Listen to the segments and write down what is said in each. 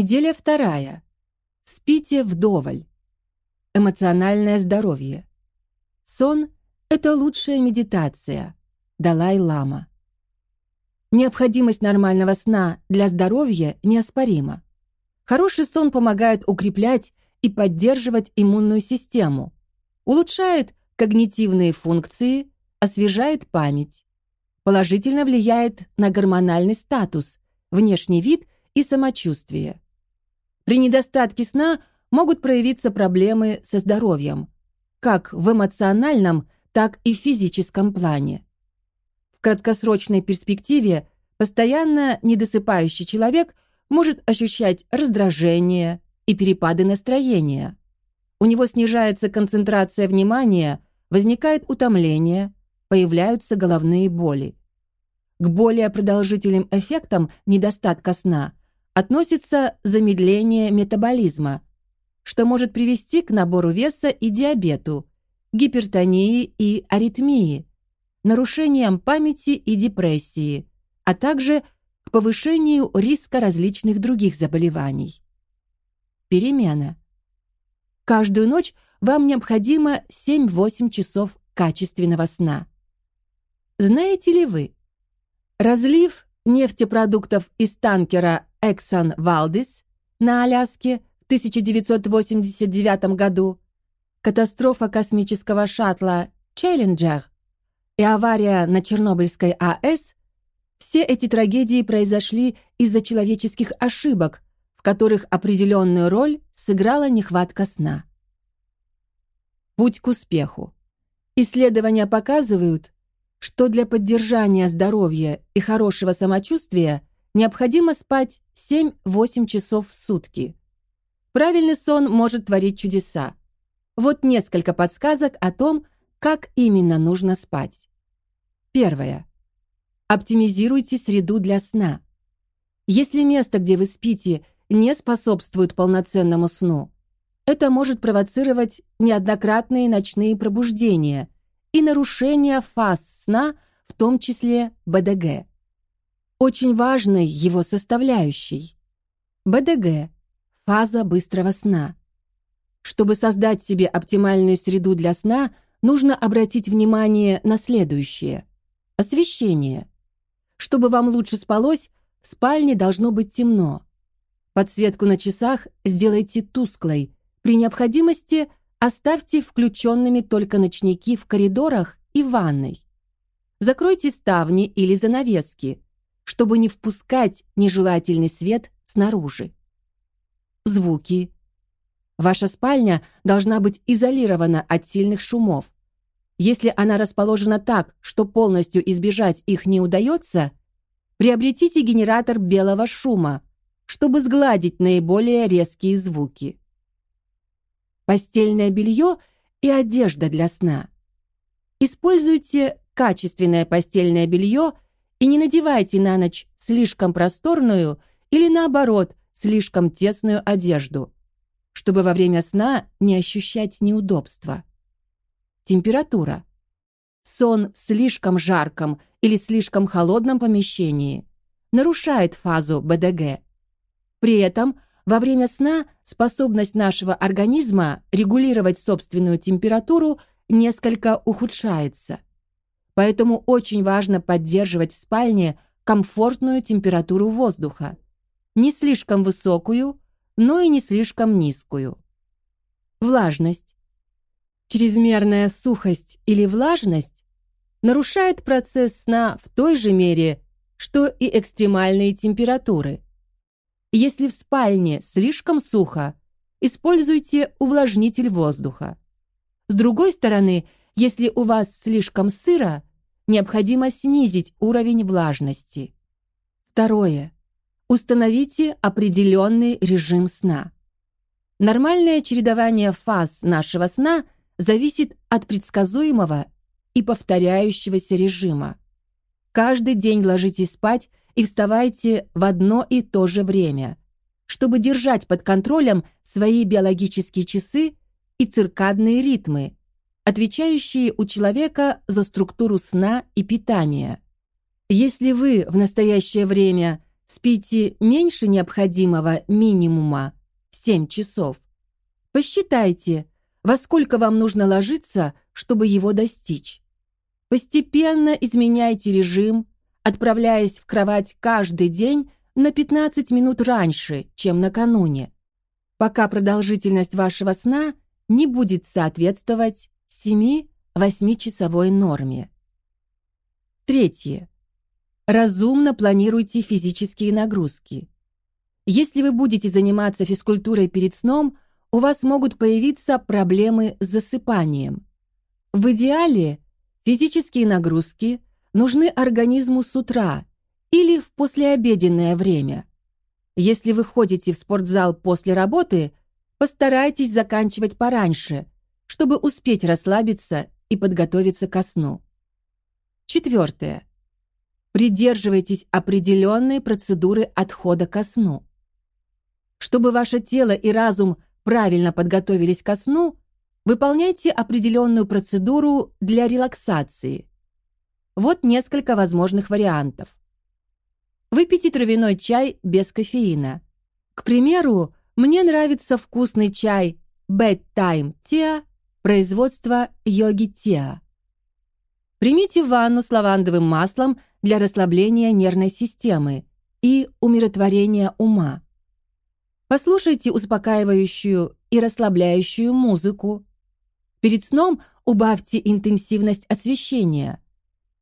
Неделя вторая. Спите вдоволь. Эмоциональное здоровье. Сон — это лучшая медитация. Далай-лама. Необходимость нормального сна для здоровья неоспорима. Хороший сон помогает укреплять и поддерживать иммунную систему, улучшает когнитивные функции, освежает память, положительно влияет на гормональный статус, внешний вид и самочувствие. При недостатке сна могут проявиться проблемы со здоровьем, как в эмоциональном, так и в физическом плане. В краткосрочной перспективе постоянно недосыпающий человек может ощущать раздражение и перепады настроения. У него снижается концентрация внимания, возникает утомление, появляются головные боли. К более продолжительным эффектам недостатка сна относится замедление метаболизма, что может привести к набору веса и диабету, гипертонии и аритмии, нарушениям памяти и депрессии, а также к повышению риска различных других заболеваний. Перемена. Каждую ночь вам необходимо 7-8 часов качественного сна. Знаете ли вы, разлив нефтепродуктов из танкера Exxon Valdez на Аляске в 1989 году, катастрофа космического шаттла Challenger и авария на Чернобыльской АЭС, все эти трагедии произошли из-за человеческих ошибок, в которых определенную роль сыграла нехватка сна. Путь к успеху. Исследования показывают, что для поддержания здоровья и хорошего самочувствия необходимо спать 7-8 часов в сутки. Правильный сон может творить чудеса. Вот несколько подсказок о том, как именно нужно спать. Первое. Оптимизируйте среду для сна. Если место, где вы спите, не способствует полноценному сну, это может провоцировать неоднократные ночные пробуждения и нарушение фаз сна, в том числе БДГ. Очень важной его составляющей. БДГ – фаза быстрого сна. Чтобы создать себе оптимальную среду для сна, нужно обратить внимание на следующее. Освещение. Чтобы вам лучше спалось, в спальне должно быть темно. Подсветку на часах сделайте тусклой. При необходимости оставьте включенными только ночники в коридорах и ванной. Закройте ставни или занавески, чтобы не впускать нежелательный свет снаружи. Звуки. Ваша спальня должна быть изолирована от сильных шумов. Если она расположена так, что полностью избежать их не удается, приобретите генератор белого шума, чтобы сгладить наиболее резкие звуки. Постельное белье и одежда для сна. Используйте качественное постельное белье и не надевайте на ночь слишком просторную или наоборот слишком тесную одежду, чтобы во время сна не ощущать неудобства. Температура. Сон в слишком жарком или слишком холодном помещении нарушает фазу БДГ. При этом во время сна способность нашего организма регулировать собственную температуру несколько ухудшается. Поэтому очень важно поддерживать в спальне комфортную температуру воздуха, не слишком высокую, но и не слишком низкую. Влажность. Чрезмерная сухость или влажность нарушает процесс сна в той же мере, что и экстремальные температуры. Если в спальне слишком сухо, используйте увлажнитель воздуха. С другой стороны, если у вас слишком сыро, необходимо снизить уровень влажности. Второе. Установите определенный режим сна. Нормальное чередование фаз нашего сна – зависит от предсказуемого и повторяющегося режима. Каждый день ложитесь спать и вставайте в одно и то же время, чтобы держать под контролем свои биологические часы и циркадные ритмы, отвечающие у человека за структуру сна и питания. Если вы в настоящее время спите меньше необходимого минимума 7 часов, посчитайте, во сколько вам нужно ложиться, чтобы его достичь. Постепенно изменяйте режим, отправляясь в кровать каждый день на 15 минут раньше, чем накануне, пока продолжительность вашего сна не будет соответствовать 7-8-часовой норме. Третье. Разумно планируйте физические нагрузки. Если вы будете заниматься физкультурой перед сном, у вас могут появиться проблемы с засыпанием. В идеале физические нагрузки нужны организму с утра или в послеобеденное время. Если вы ходите в спортзал после работы, постарайтесь заканчивать пораньше, чтобы успеть расслабиться и подготовиться ко сну. Четвертое. Придерживайтесь определенной процедуры отхода ко сну. Чтобы ваше тело и разум правильно подготовились ко сну, выполняйте определенную процедуру для релаксации. Вот несколько возможных вариантов. Выпейте травяной чай без кофеина. К примеру, мне нравится вкусный чай Bedtime Tea производства Йоги Tea. Примите ванну с лавандовым маслом для расслабления нервной системы и умиротворения ума. Послушайте успокаивающую и расслабляющую музыку. Перед сном убавьте интенсивность освещения.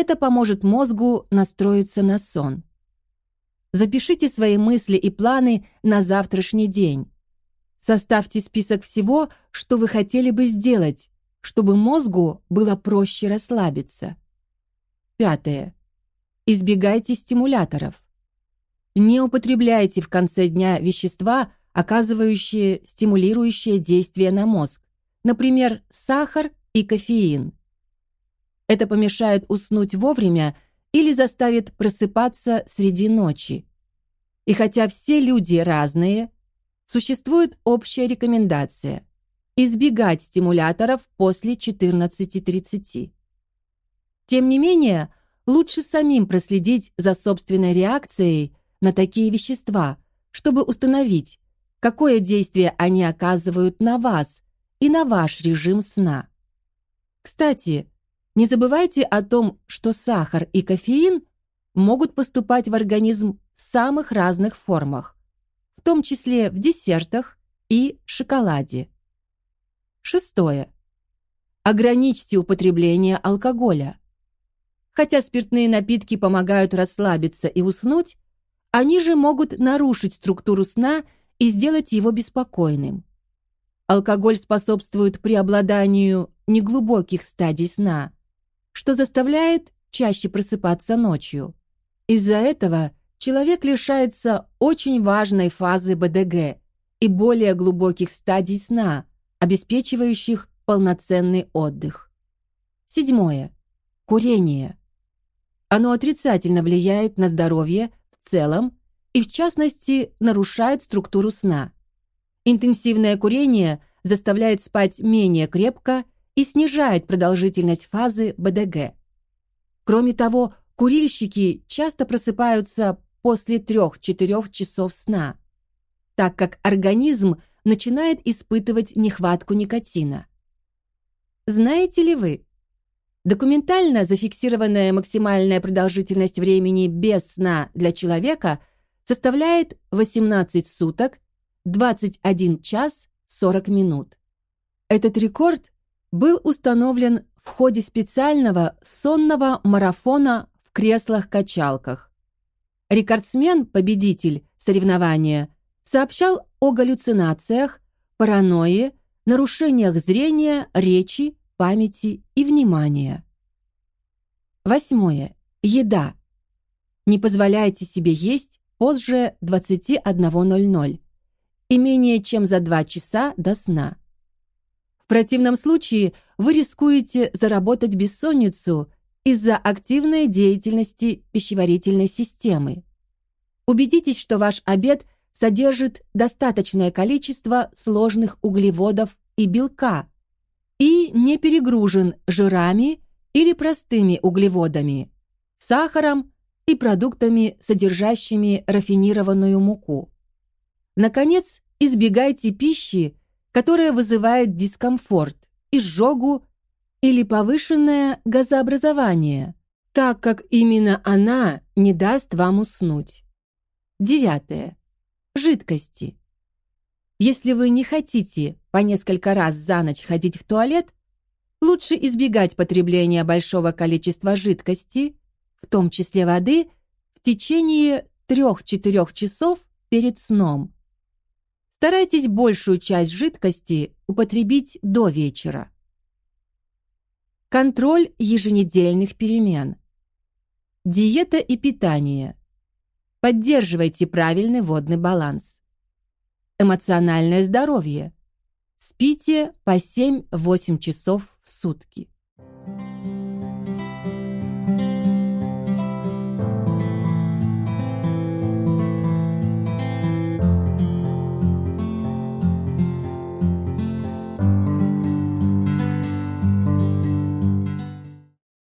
Это поможет мозгу настроиться на сон. Запишите свои мысли и планы на завтрашний день. Составьте список всего, что вы хотели бы сделать, чтобы мозгу было проще расслабиться. Пятое. Избегайте стимуляторов. Не употребляйте в конце дня вещества, оказывающие стимулирующее действие на мозг, например, сахар и кофеин. Это помешает уснуть вовремя или заставит просыпаться среди ночи. И хотя все люди разные, существует общая рекомендация избегать стимуляторов после 14:30. Тем не менее, лучше самим проследить за собственной реакцией на такие вещества, чтобы установить, какое действие они оказывают на вас и на ваш режим сна. Кстати, не забывайте о том, что сахар и кофеин могут поступать в организм в самых разных формах, в том числе в десертах и шоколаде. Шестое. Ограничьте употребление алкоголя. Хотя спиртные напитки помогают расслабиться и уснуть, они же могут нарушить структуру сна и сделать его беспокойным. Алкоголь способствует преобладанию неглубоких стадий сна, что заставляет чаще просыпаться ночью. Из-за этого человек лишается очень важной фазы БДГ и более глубоких стадий сна, обеспечивающих полноценный отдых. Седьмое. Курение. Оно отрицательно влияет на здоровье в целом и, в частности, нарушает структуру сна. Интенсивное курение заставляет спать менее крепко и снижает продолжительность фазы БДГ. Кроме того, курильщики часто просыпаются после 3-4 часов сна, так как организм начинает испытывать нехватку никотина. Знаете ли вы, Документально зафиксированная максимальная продолжительность времени без сна для человека составляет 18 суток, 21 час 40 минут. Этот рекорд был установлен в ходе специального сонного марафона в креслах-качалках. Рекордсмен-победитель соревнования сообщал о галлюцинациях, паранойи, нарушениях зрения, речи памяти и внимания. Восьмое. Еда. Не позволяйте себе есть позже 21:00 и менее чем за 2 часа до сна. Противном случае вы рискуете заработать бессонницу из-за активной деятельности пищеварительной системы. Убедитесь, что ваш обед содержит достаточное количество сложных углеводов и белка, и не перегружен жирами или простыми углеводами, сахаром и продуктами, содержащими рафинированную муку. Наконец, избегайте пищи, которая вызывает дискомфорт, изжогу или повышенное газообразование, так как именно она не даст вам уснуть. Девятое. Жидкости. Если вы не хотите по несколько раз за ночь ходить в туалет, лучше избегать потребления большого количества жидкости, в том числе воды, в течение 3-4 часов перед сном. Старайтесь большую часть жидкости употребить до вечера. Контроль еженедельных перемен. Диета и питание. Поддерживайте правильный водный баланс. Эмоциональное здоровье. Спите по 7-8 часов в сутки.